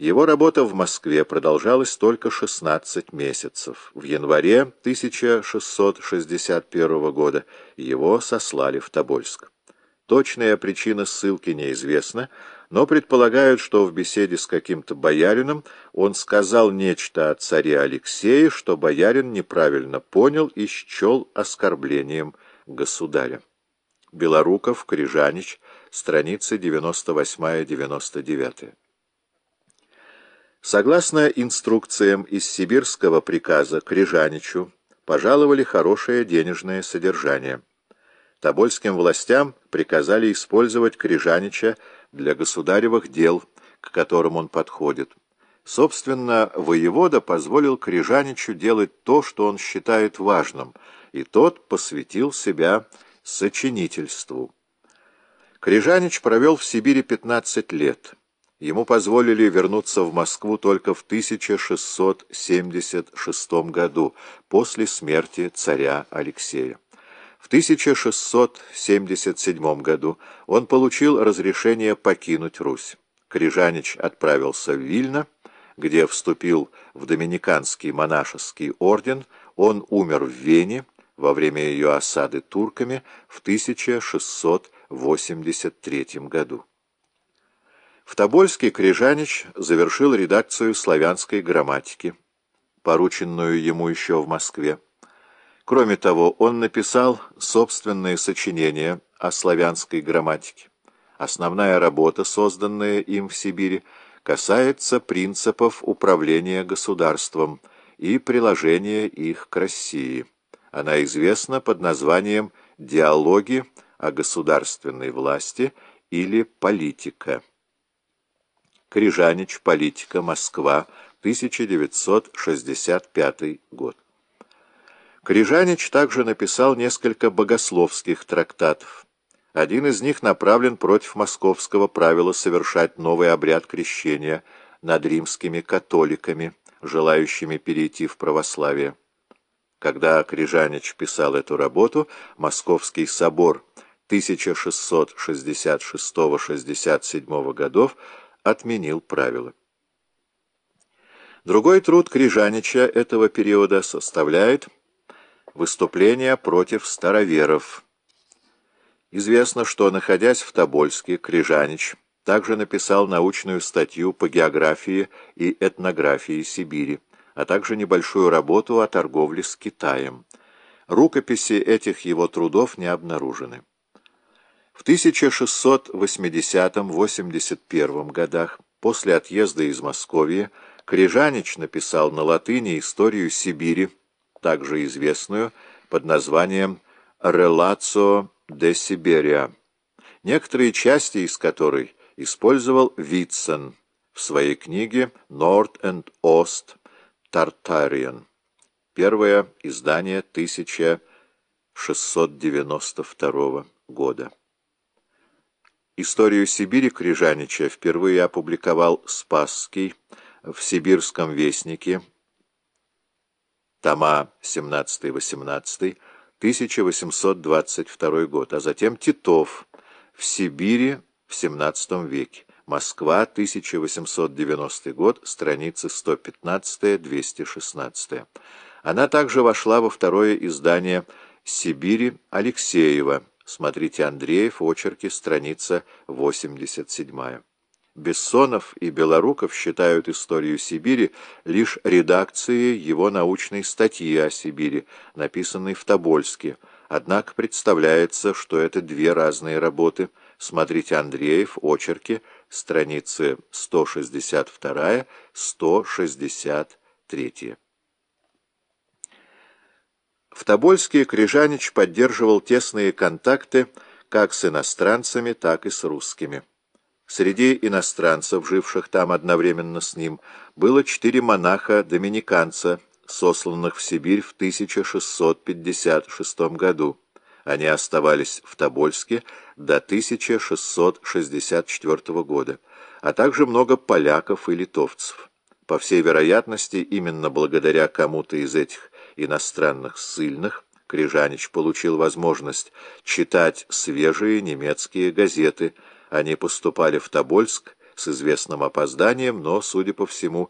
Его работа в Москве продолжалась только 16 месяцев. В январе 1661 года его сослали в Тобольск. Точная причина ссылки неизвестна, но предполагают, что в беседе с каким-то боярином он сказал нечто о царе Алексее, что боярин неправильно понял и счел оскорблением государя. Белоруков, Крижанич, страницы 98-99. Согласно инструкциям из сибирского приказа Крижаничу, пожаловали хорошее денежное содержание. Тобольским властям приказали использовать Крижанича для государевых дел, к которым он подходит. Собственно, воевода позволил Крижаничу делать то, что он считает важным, и тот посвятил себя сочинительству. Крижанич провел в Сибири 15 лет. Ему позволили вернуться в Москву только в 1676 году, после смерти царя Алексея. В 1677 году он получил разрешение покинуть Русь. Крижанич отправился в Вильно, где вступил в Доминиканский монашеский орден, он умер в Вене во время ее осады турками в 1683 году. В Тобольске Крижанич завершил редакцию славянской грамматики, порученную ему еще в Москве. Кроме того, он написал собственные сочинения о славянской грамматике. Основная работа, созданная им в Сибири, касается принципов управления государством и приложения их к России. Она известна под названием «Диалоги о государственной власти» или «Политика». Крижанич, политика, Москва, 1965 год. Крижанич также написал несколько богословских трактатов. Один из них направлен против московского правила совершать новый обряд крещения над римскими католиками, желающими перейти в православие. Когда Крижанич писал эту работу, Московский собор 1666-67 годов отменил правила. Другой труд Крижанича этого периода составляет выступление против староверов. Известно, что, находясь в Тобольске, Крижанич также написал научную статью по географии и этнографии Сибири, а также небольшую работу о торговле с Китаем. Рукописи этих его трудов не обнаружены. В 1680-81 годах, после отъезда из Москвы, Крижанич написал на латыни историю Сибири, также известную под названием «Релацио де Сибирия», некоторые части из которой использовал Витсон в своей книге «Норд and Ост Тартариан», первое издание 1692 года. Историю Сибири Крижанича впервые опубликовал Спасский в «Сибирском вестнике», тома 17-18, 1822 год, а затем Титов в Сибири в XVII веке, Москва, 1890 год, страницы 115-216. Она также вошла во второе издание «Сибири» Алексеева, Смотрите Андреев, очерки, страница 87. Бессонов и Белоруков считают историю Сибири лишь редакцией его научной статьи о Сибири, написанной в Тобольске, однако представляется, что это две разные работы. Смотрите Андреев, очерки, страницы 162-163. В Тобольске Крижанич поддерживал тесные контакты как с иностранцами, так и с русскими. Среди иностранцев, живших там одновременно с ним, было четыре монаха-доминиканца, сосланных в Сибирь в 1656 году. Они оставались в Тобольске до 1664 года, а также много поляков и литовцев. По всей вероятности, именно благодаря кому-то из этих иностранных ссыльных, Крижанич получил возможность читать свежие немецкие газеты. Они поступали в Тобольск с известным опозданием, но, судя по всему,